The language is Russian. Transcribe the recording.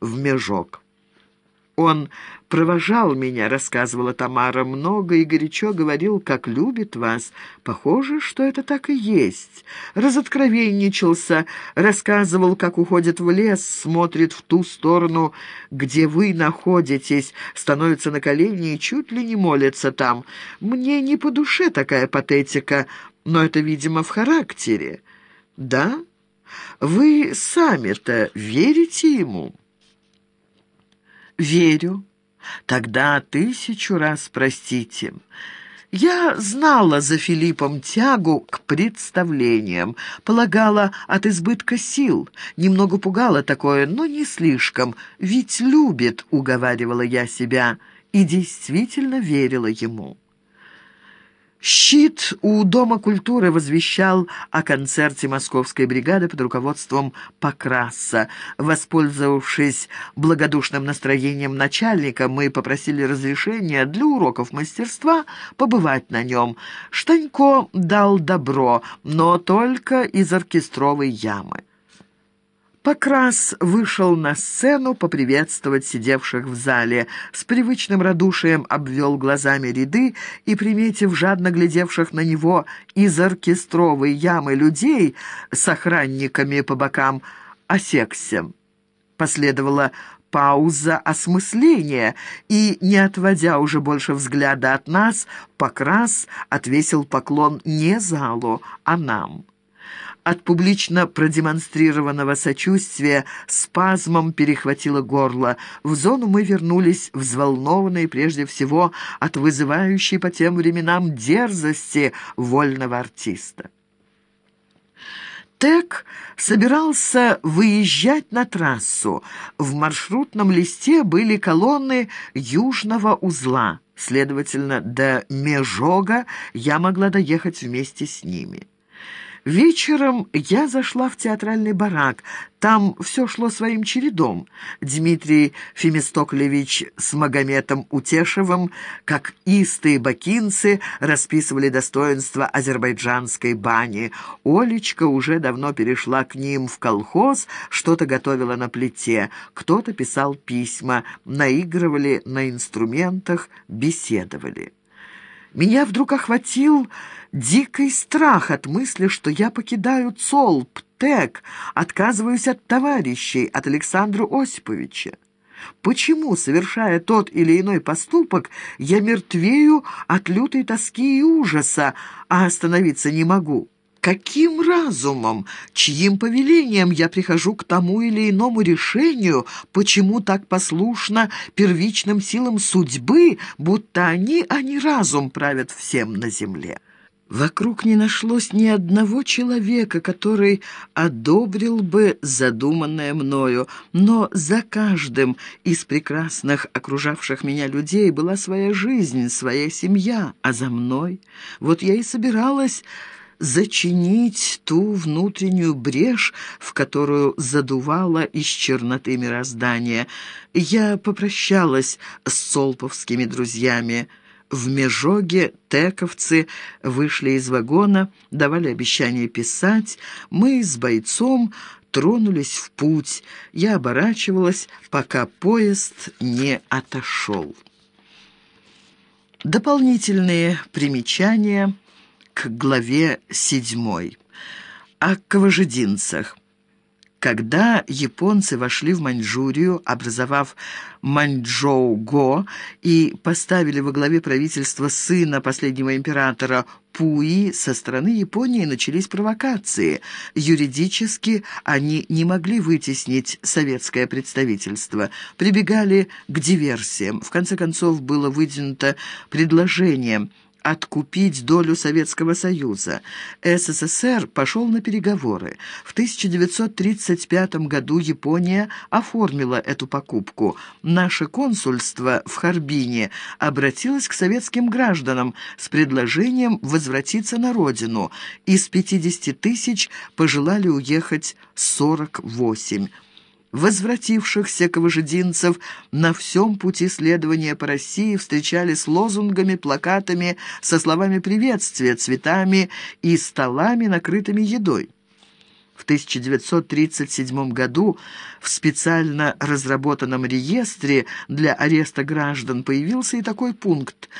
в Межок. «Он провожал меня», — рассказывала Тамара, — «много и горячо говорил, как любит вас. Похоже, что это так и есть. Разоткровенничался, рассказывал, как уходит в лес, смотрит в ту сторону, где вы находитесь, становится на колени и чуть ли не молится там. Мне не по душе такая патетика, но это, видимо, в характере. Да? Вы сами-то верите ему?» Верю. Тогда тысячу раз простите. Я знала за Филиппом тягу к представлениям, полагала от избытка сил, немного пугала такое, но не слишком, ведь любит, уговаривала я себя, и действительно верила ему. Щит у Дома культуры возвещал о концерте московской бригады под руководством Покраса. Воспользовавшись благодушным настроением начальника, мы попросили разрешения для уроков мастерства побывать на нем. Штанько дал добро, но только из оркестровой ямы. Покрас вышел на сцену поприветствовать сидевших в зале. С привычным радушием обвел глазами ряды и, приметив жадно глядевших на него из оркестровой ямы людей с охранниками по бокам, осекся. Последовала пауза осмысления, и, не отводя уже больше взгляда от нас, Покрас отвесил поклон не залу, а нам. От публично продемонстрированного сочувствия спазмом перехватило горло. В зону мы вернулись взволнованные прежде всего от вызывающей по тем временам дерзости вольного артиста. Тек собирался выезжать на трассу. В маршрутном листе были колонны южного узла. Следовательно, до Межога я могла доехать вместе с ними. Вечером я зашла в театральный барак. Там все шло своим чередом. Дмитрий Фемистоклевич с Магометом Утешевым, как истые бакинцы, расписывали достоинства азербайджанской бани. Олечка уже давно перешла к ним в колхоз, что-то готовила на плите, кто-то писал письма, наигрывали на инструментах, беседовали. Меня вдруг охватил дикий страх от мысли, что я покидаю ЦОЛП, ТЭК, отказываюсь от товарищей, от Александра Осиповича. Почему, совершая тот или иной поступок, я мертвею от лютой тоски и ужаса, а остановиться не могу?» Каким разумом, чьим повелением я прихожу к тому или иному решению, почему так послушно первичным силам судьбы, будто они, а не разум правят всем на земле? Вокруг не нашлось ни одного человека, который одобрил бы задуманное мною, но за каждым из прекрасных окружавших меня людей была своя жизнь, своя семья, а за мной... Вот я и собиралась зачинить ту внутреннюю брешь, в которую задувало из черноты мироздания. Я попрощалась с солповскими друзьями. В Межоге тековцы вышли из вагона, давали обещание писать. Мы с бойцом тронулись в путь. Я оборачивалась, пока поезд не отошел. Дополнительные примечания – к главе седьмой. О каважединцах. Когда японцы вошли в Маньчжурию, образовав Маньчжоу-го и поставили во главе правительства сына последнего императора Пуи, со стороны Японии начались провокации. Юридически они не могли вытеснить советское представительство, прибегали к диверсиям. В конце концов было выдвинуто предложение – откупить долю Советского Союза. СССР пошел на переговоры. В 1935 году Япония оформила эту покупку. Наше консульство в Харбине обратилось к советским гражданам с предложением возвратиться на родину. Из 50 тысяч пожелали уехать 48 Возвратившихся каважединцев на всем пути следования по России встречали с лозунгами, плакатами, со словами приветствия, цветами и столами, накрытыми едой. В 1937 году в специально разработанном реестре для ареста граждан появился и такой пункт